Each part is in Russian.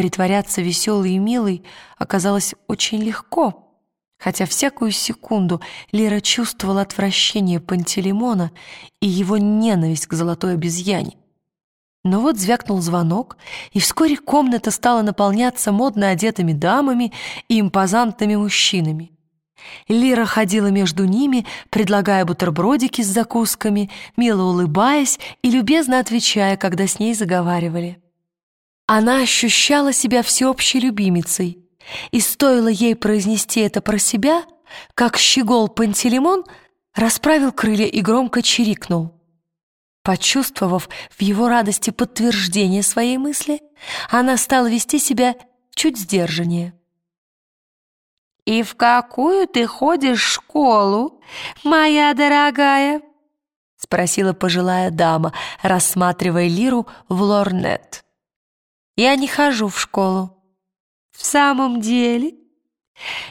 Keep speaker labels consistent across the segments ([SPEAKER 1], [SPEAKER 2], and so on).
[SPEAKER 1] притворяться веселой и милой оказалось очень легко, хотя всякую секунду Лера чувствовала отвращение Пантелеймона и его ненависть к золотой обезьяне. Но вот звякнул звонок, и вскоре комната стала наполняться модно одетыми дамами и импозантными мужчинами. Лира ходила между ними, предлагая бутербродики с закусками, мило улыбаясь и любезно отвечая, когда с ней заговаривали. Она ощущала себя всеобщей любимицей, и стоило ей произнести это про себя, как щегол Пантелеймон расправил крылья и громко чирикнул. Почувствовав в его радости подтверждение своей мысли, она стала вести себя чуть сдержаннее. «И в какую ты ходишь школу, моя дорогая?» — спросила пожилая дама, рассматривая Лиру в лорнет. «Я не хожу в школу». «В самом деле?»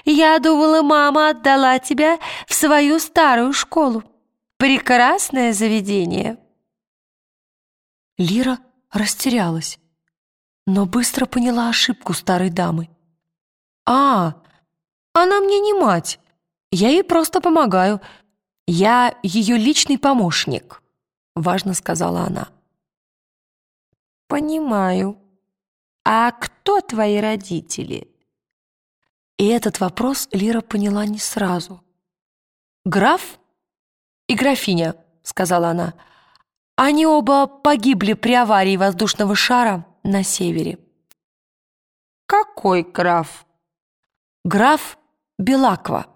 [SPEAKER 1] «Я думала, мама отдала тебя в свою старую школу. Прекрасное заведение». Лира растерялась, но быстро поняла ошибку старой дамы. «А, она мне не мать. Я ей просто помогаю. Я ее личный помощник», — важно сказала она. «Понимаю. А кто твои родители?» И этот вопрос Лира поняла не сразу. «Граф и графиня», — сказала она. «Они оба погибли при аварии воздушного шара на севере». «Какой граф?» «Граф Белаква.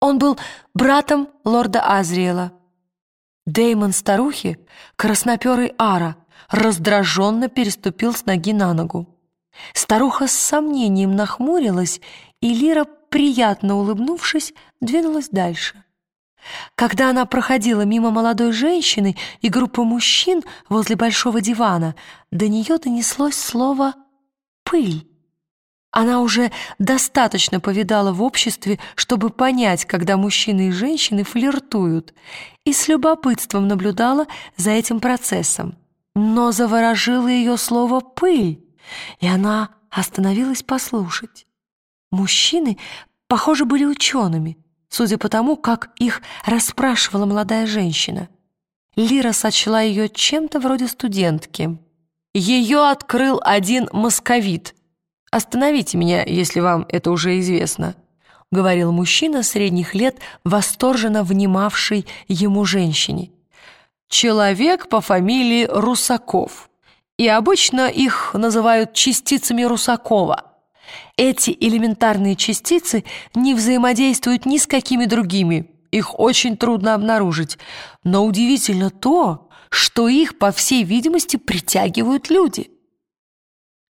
[SPEAKER 1] Он был братом лорда Азриэла. Деймон старухи, красноперый Ара, раздраженно переступил с ноги на ногу. Старуха с сомнением нахмурилась, и Лира, приятно улыбнувшись, двинулась дальше. Когда она проходила мимо молодой женщины и группы мужчин возле большого дивана, до нее донеслось слово «пыль». Она уже достаточно повидала в обществе, чтобы понять, когда мужчины и женщины флиртуют, и с любопытством наблюдала за этим процессом. Но заворожило ее слово «пыль», и она остановилась послушать. Мужчины, похоже, были учеными, судя по тому, как их расспрашивала молодая женщина. Лира сочла ее чем-то вроде студентки. Ее открыл один московит — «Остановите меня, если вам это уже известно», — говорил мужчина средних лет, восторженно внимавший ему женщине. «Человек по фамилии Русаков, и обычно их называют частицами Русакова. Эти элементарные частицы не взаимодействуют ни с какими другими, их очень трудно обнаружить, но удивительно то, что их, по всей видимости, притягивают люди».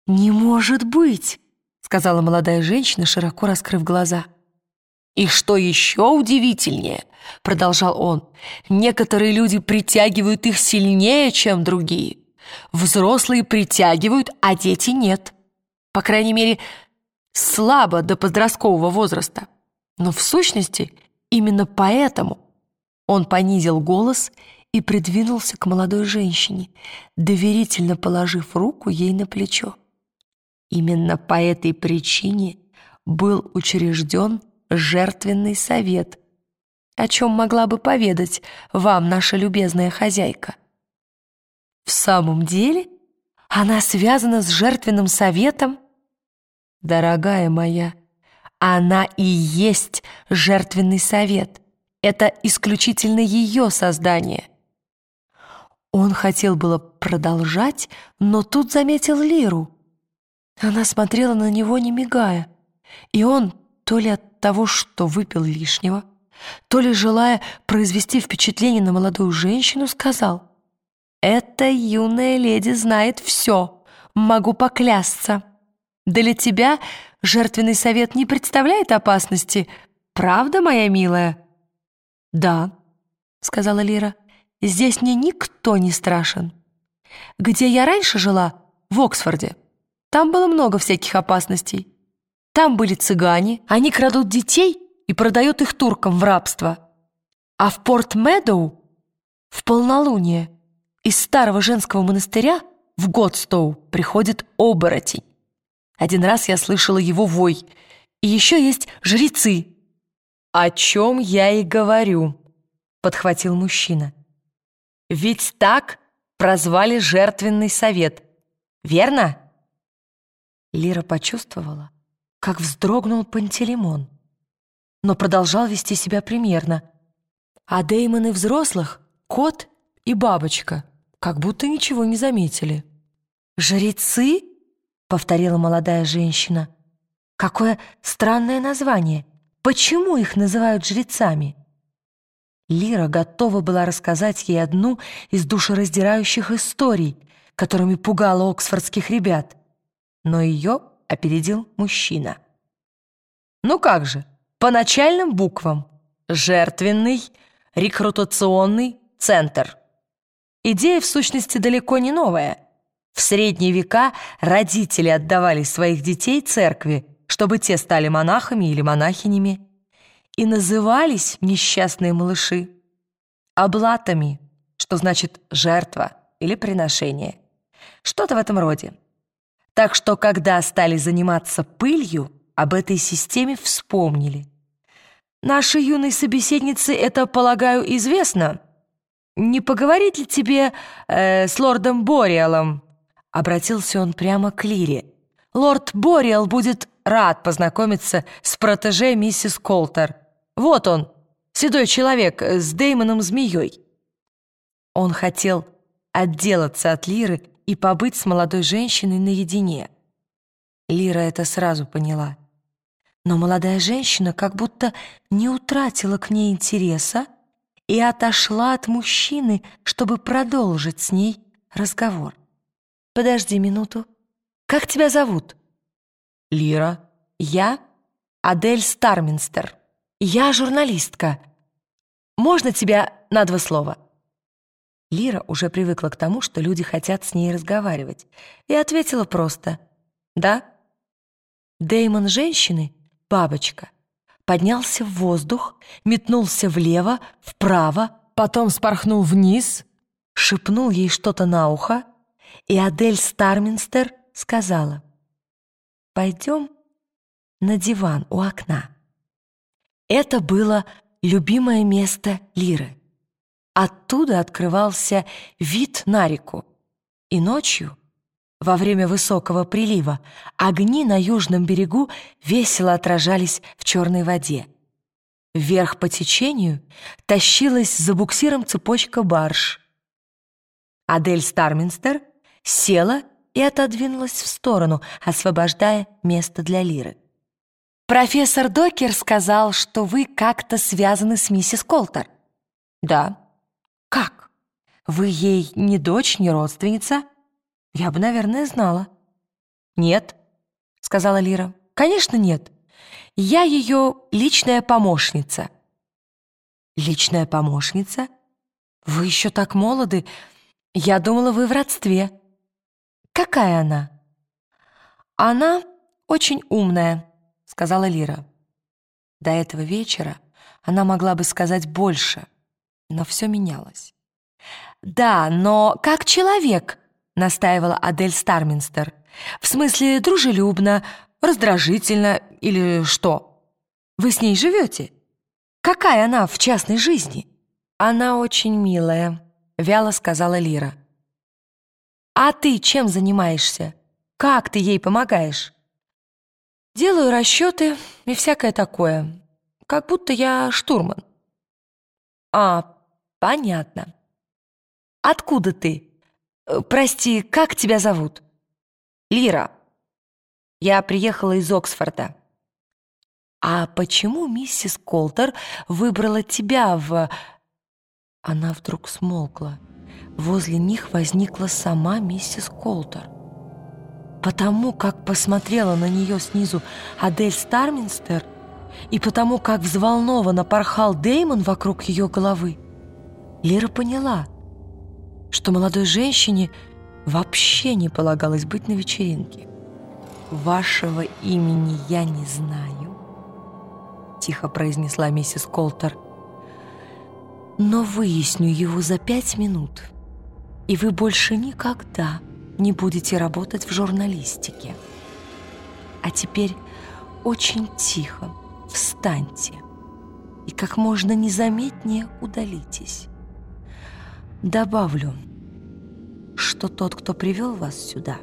[SPEAKER 1] «Не может быть!» — сказала молодая женщина, широко раскрыв глаза. «И что еще удивительнее!» — продолжал он. «Некоторые люди притягивают их сильнее, чем другие. Взрослые притягивают, а дети нет. По крайней мере, слабо до подросткового возраста. Но в сущности именно поэтому он понизил голос и придвинулся к молодой женщине, доверительно положив руку ей на плечо. Именно по этой причине был учрежден жертвенный совет, о чем могла бы поведать вам наша любезная хозяйка. В самом деле она связана с жертвенным советом? Дорогая моя, она и есть жертвенный совет. Это исключительно ее создание. Он хотел было продолжать, но тут заметил Лиру — она смотрела на него, не мигая, и он, то ли от того, что выпил лишнего, то ли желая произвести впечатление на молодую женщину, сказал, «Эта юная леди знает все, могу поклясться. Для тебя жертвенный совет не представляет опасности, правда, моя милая?» «Да», — сказала Лира, — «здесь мне никто не страшен. Где я раньше жила? В Оксфорде. Там было много всяких опасностей. Там были цыгане, они крадут детей и продают их туркам в рабство. А в Порт-Медоу, в полнолуние, из старого женского монастыря в Годстоу приходит оборотень. Один раз я слышала его вой. И еще есть жрецы». «О чем я и говорю», — подхватил мужчина. «Ведь так прозвали жертвенный совет, верно?» Лира почувствовала, как вздрогнул Пантелеймон, но продолжал вести себя примерно. А Деймоны взрослых, кот и бабочка, как будто ничего не заметили. «Жрецы?» — повторила молодая женщина. «Какое странное название! Почему их называют жрецами?» Лира готова была рассказать ей одну из душераздирающих историй, которыми пугала оксфордских ребят. Но ее опередил мужчина. «Ну как же, по начальным буквам. Жертвенный, рекрутационный центр. Идея, в сущности, далеко не новая. В средние века родители отдавали своих детей церкви, чтобы те стали монахами или монахинями. И назывались несчастные малыши облатами, что значит «жертва» или «приношение». Что-то в этом роде. Так что, когда стали заниматься пылью, об этой системе вспомнили. Нашей юной собеседнице это, полагаю, известно. Не поговорить ли тебе э, с лордом Бориалом? Обратился он прямо к Лире. Лорд Бориал будет рад познакомиться с протеже миссис Колтер. Вот он, седой человек с Деймоном Змеей. Он хотел отделаться от Лиры и побыть с молодой женщиной наедине. Лира это сразу поняла. Но молодая женщина как будто не утратила к ней интереса и отошла от мужчины, чтобы продолжить с ней разговор. «Подожди минуту. Как тебя зовут?» «Лира. Я Адель Старминстер. Я журналистка. Можно тебя на два слова?» Лира уже привыкла к тому, что люди хотят с ней разговаривать, и ответила просто «Да». Деймон женщины, бабочка, поднялся в воздух, метнулся влево, вправо, потом спорхнул вниз, шепнул ей что-то на ухо, и Адель Старминстер сказала «Пойдем на диван у окна». Это было любимое место Лиры. Оттуда открывался вид на реку. И ночью, во время высокого прилива, огни на южном берегу весело отражались в черной воде. Вверх по течению тащилась за буксиром цепочка барж. Адель Старминстер села и отодвинулась в сторону, освобождая место для Лиры. «Профессор Докер сказал, что вы как-то связаны с миссис Колтер». «Да», «Как? Вы ей не дочь, не родственница?» «Я бы, наверное, знала». «Нет», — сказала Лира. «Конечно, нет. Я ее личная помощница». «Личная помощница? Вы еще так молоды. Я думала, вы в родстве». «Какая она?» «Она очень умная», — сказала Лира. До этого вечера она могла бы сказать больше — но все менялось. «Да, но как человек», — настаивала Адель Старминстер. «В смысле дружелюбно, раздражительно или что? Вы с ней живете? Какая она в частной жизни?» «Она очень милая», — вяло сказала Лира. «А ты чем занимаешься? Как ты ей помогаешь?» «Делаю расчеты и всякое такое, как будто я штурман». «А, «Понятно. Откуда ты? Э, прости, как тебя зовут?» «Лира. Я приехала из Оксфорда». «А почему миссис Колтер выбрала тебя в...» Она вдруг смолкла. Возле них возникла сама миссис Колтер. Потому как посмотрела на нее снизу Адель Старминстер и потому как взволнованно порхал Деймон вокруг ее головы, Лера поняла, что молодой женщине вообще не полагалось быть на вечеринке. «Вашего имени я не знаю», — тихо произнесла миссис Колтер. «Но выясню его за пять минут, и вы больше никогда не будете работать в журналистике». А теперь очень тихо встаньте и как можно незаметнее удалитесь. Добавлю, что тот, кто привел вас сюда,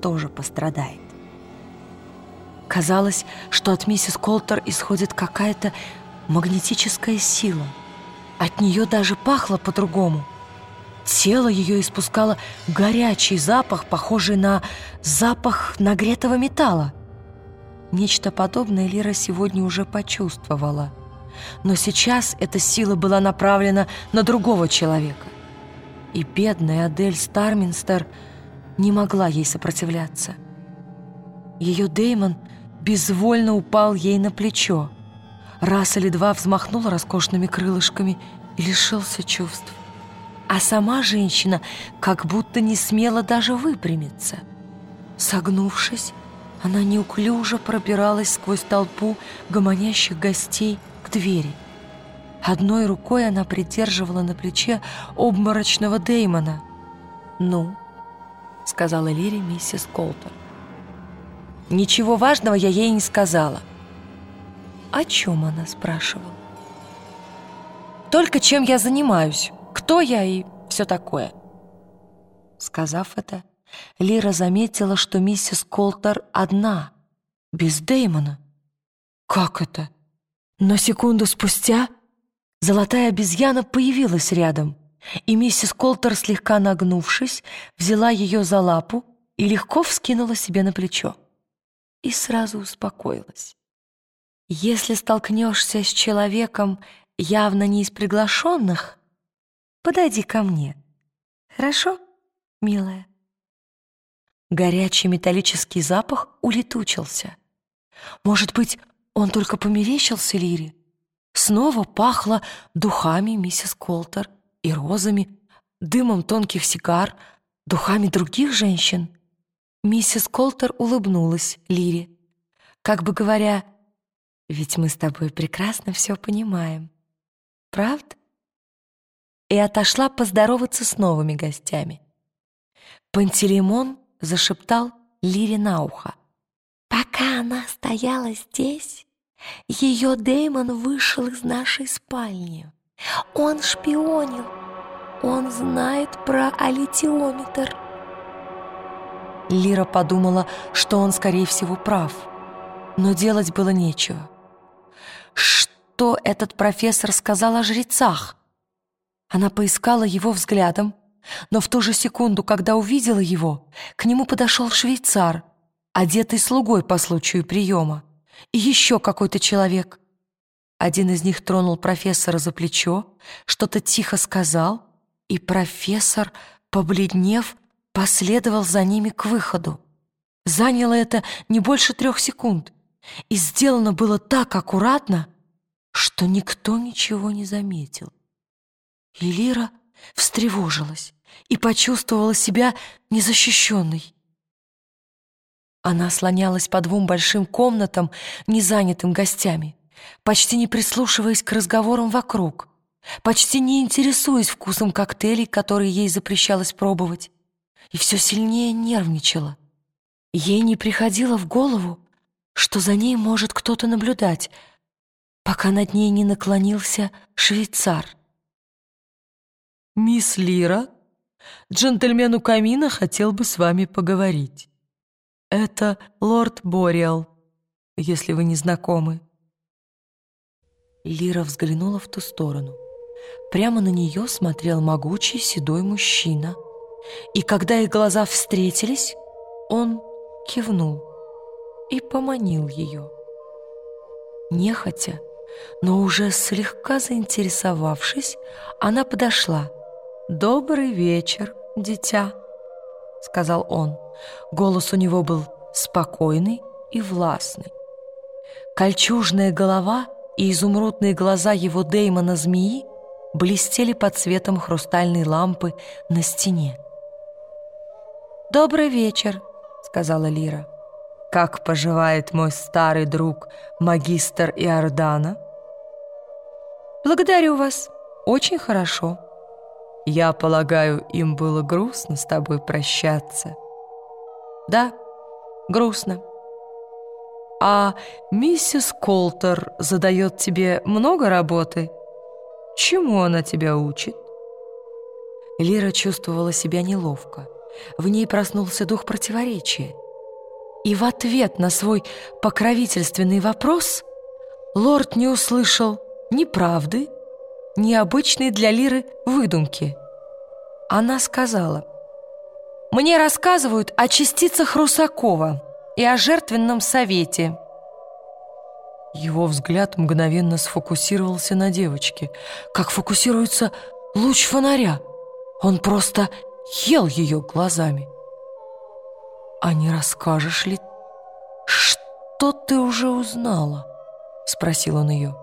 [SPEAKER 1] тоже пострадает. Казалось, что от миссис Колтер исходит какая-то магнетическая сила. От нее даже пахло по-другому. Тело ее испускало горячий запах, похожий на запах нагретого металла. Нечто подобное Лира сегодня уже почувствовала. Но сейчас эта сила была направлена на другого человека. И бедная Адель Старминстер не могла ей сопротивляться. Ее Деймон безвольно упал ей на плечо. Раз или два взмахнул роскошными крылышками и лишился чувств. А сама женщина как будто не смела даже выпрямиться. Согнувшись, она неуклюже пробиралась сквозь толпу гомонящих гостей двери. Одной рукой она придерживала на плече обморочного Деймона. «Ну», — сказала Лире миссис Колтер. Ничего важного я ей не сказала. О чем она спрашивала? Только чем я занимаюсь, кто я и все такое. Сказав это, Лира заметила, что миссис Колтер одна, без Дэймона. Как это? Но секунду спустя золотая обезьяна появилась рядом, и миссис Колтер, слегка нагнувшись, взяла ее за лапу и легко вскинула себе на плечо и сразу успокоилась. Если столкнешься с человеком явно не из приглашенных, подойди ко мне. Хорошо, милая? Горячий металлический запах улетучился. Может быть, он только померещился Лире? Снова пахло духами миссис Колтер и розами, дымом тонких сигар, духами других женщин. Миссис Колтер улыбнулась Лире, как бы говоря, «Ведь мы с тобой прекрасно все понимаем. Правда?» И отошла поздороваться с новыми гостями. Пантелеймон зашептал Лире на ухо. «Пока она стояла здесь, ее Дэймон вышел из нашей спальни. Он шпионил. Он знает про алитиометр». Лира подумала, что он, скорее всего, прав. Но делать было нечего. Что этот профессор сказал о жрецах? Она поискала его взглядом, но в ту же секунду, когда увидела его, к нему подошел швейцар, одетый слугой по случаю приема, и еще какой-то человек. Один из них тронул профессора за плечо, что-то тихо сказал, и профессор, побледнев, последовал за ними к выходу. Заняло это не больше трех секунд, и сделано было так аккуратно, что никто ничего не заметил. И Лира встревожилась и почувствовала себя незащищенной. Она слонялась по двум большим комнатам, не занятым гостями, почти не прислушиваясь к разговорам вокруг, почти не интересуясь вкусом коктейлей, которые ей запрещалось пробовать и все сильнее нервничала. Ей не приходило в голову, что за ней может кто-то наблюдать, пока над ней не наклонился швейцар.
[SPEAKER 2] «Мисс Лира, джентльмен у камина хотел бы с вами поговорить. Это лорд Бориал, если вы не знакомы».
[SPEAKER 1] Лира взглянула в ту сторону. Прямо на нее смотрел могучий седой мужчина — и когда их глаза встретились, он кивнул и поманил ее. Нехотя, но уже слегка заинтересовавшись, она подошла. «Добрый вечер, дитя», — сказал он. Голос у него был спокойный и властный. Кольчужная голова и изумрудные глаза его Деймона-змеи блестели под светом хрустальной лампы на стене. «Добрый вечер», — сказала Лира.
[SPEAKER 2] «Как поживает мой старый друг, магистр Иордана?»
[SPEAKER 1] «Благодарю вас. Очень хорошо».
[SPEAKER 2] «Я полагаю, им было грустно с тобой прощаться?»
[SPEAKER 1] «Да, грустно.
[SPEAKER 2] «А миссис Колтер задает тебе много работы? Чему она тебя учит?»
[SPEAKER 1] Лира чувствовала себя неловко. В ней проснулся дух противоречия. И в ответ на свой покровительственный вопрос лорд не услышал ни правды, ни обычной для Лиры выдумки. Она сказала, «Мне рассказывают о частицах Русакова и о жертвенном совете».
[SPEAKER 2] Его взгляд мгновенно сфокусировался на девочке, как фокусируется луч фонаря. Он просто ел ее глазами. «А не расскажешь ли, что ты уже узнала?» — спросил он ее.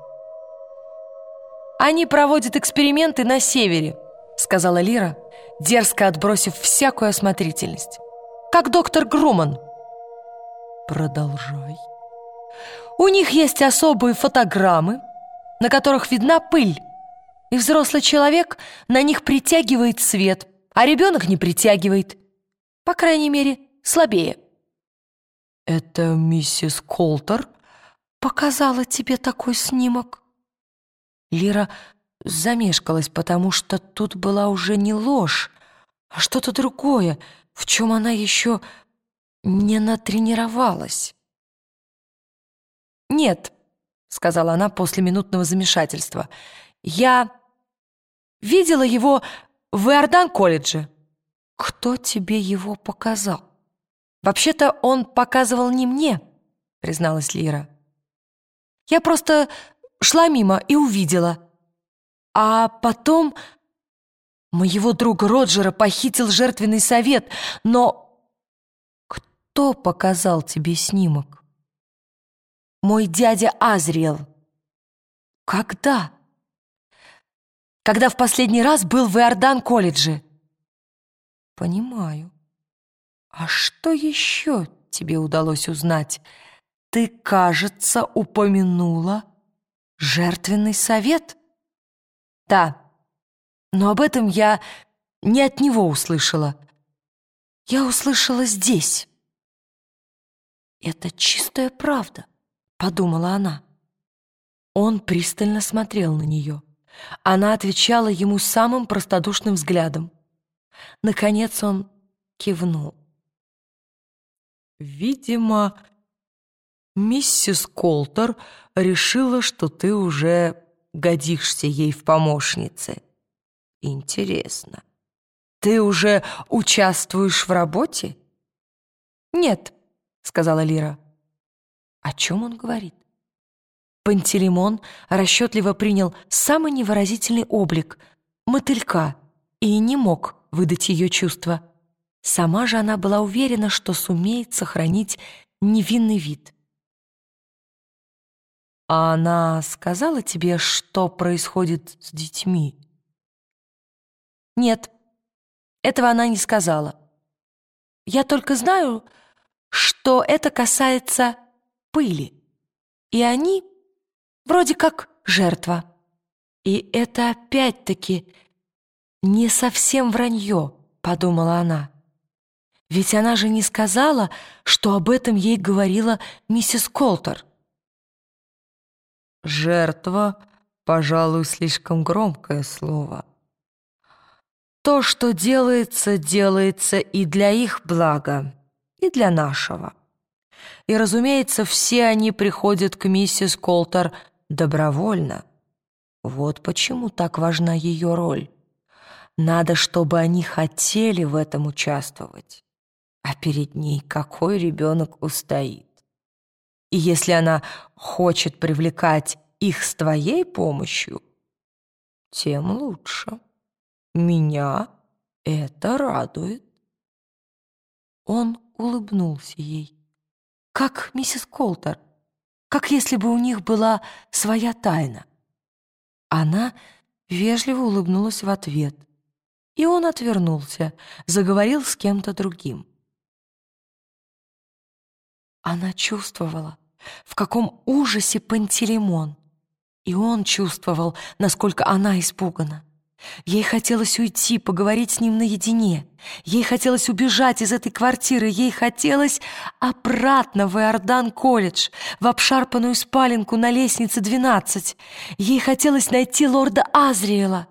[SPEAKER 1] «Они проводят эксперименты на севере», — сказала Лира, дерзко отбросив всякую осмотрительность. «Как доктор Груман».
[SPEAKER 2] «Продолжай».
[SPEAKER 1] «У них есть особые фотограммы, на которых видна пыль, и взрослый человек на них притягивает свет, а ребенок не притягивает. По крайней мере, слабее».
[SPEAKER 2] «Это миссис Колтер
[SPEAKER 1] показала тебе такой снимок?» Лира замешкалась, потому что тут была уже не ложь, а что-то другое, в чем она еще не натренировалась. «Нет», — сказала она после минутного замешательства, «я видела его в Иордан-колледже». «Кто тебе его показал?» «Вообще-то он показывал не мне», — призналась Лира. «Я просто шла мимо и увидела. А потом моего друга Роджера похитил жертвенный совет, но... Кто показал тебе снимок? Мой дядя Азриэл. Когда? Когда в последний раз был в Иордан-колледже. Понимаю. А что еще тебе удалось узнать? Ты, кажется, упомянула «Жертвенный совет?» «Да, но об этом я не от него услышала. Я услышала здесь». «Это чистая правда», — подумала она. Он пристально смотрел на нее. Она отвечала ему самым простодушным взглядом. Наконец он кивнул.
[SPEAKER 2] «Видимо, миссис Колтер решила, что ты уже годишься ей в помощнице. Интересно, ты уже участвуешь в работе?
[SPEAKER 1] Нет, сказала Лира. О чем он говорит? Пантелеймон расчетливо принял самый невыразительный облик — мотылька и не мог выдать ее чувства. Сама же она была уверена, что сумеет сохранить невинный вид.
[SPEAKER 2] «А она сказала тебе, что происходит с детьми?»
[SPEAKER 1] «Нет, этого она не сказала. Я только знаю, что это касается пыли, и они вроде как жертва. И это опять-таки не совсем вранье», — подумала она. «Ведь она же не сказала, что об этом ей говорила миссис Колтер».
[SPEAKER 2] Жертва, пожалуй, слишком громкое слово.
[SPEAKER 1] То, что делается, делается и для их блага, и для нашего. И, разумеется, все они приходят к миссис Колтер добровольно. Вот почему так важна ее роль. Надо, чтобы они хотели в этом участвовать. А перед ней какой ребенок устоит? И если она хочет привлекать их с твоей помощью, тем лучше. Меня это радует. Он улыбнулся ей. Как миссис Колтер, как если бы у них была своя тайна. Она вежливо улыбнулась в ответ, и он отвернулся, заговорил с кем-то другим. Она чувствовала, в каком ужасе Пантелеймон, и он чувствовал, насколько она испугана. Ей хотелось уйти, поговорить с ним наедине. Ей хотелось убежать из этой квартиры. Ей хотелось обратно в Иордан-колледж, в обшарпанную спаленку на лестнице 12. Ей хотелось найти лорда Азриэла.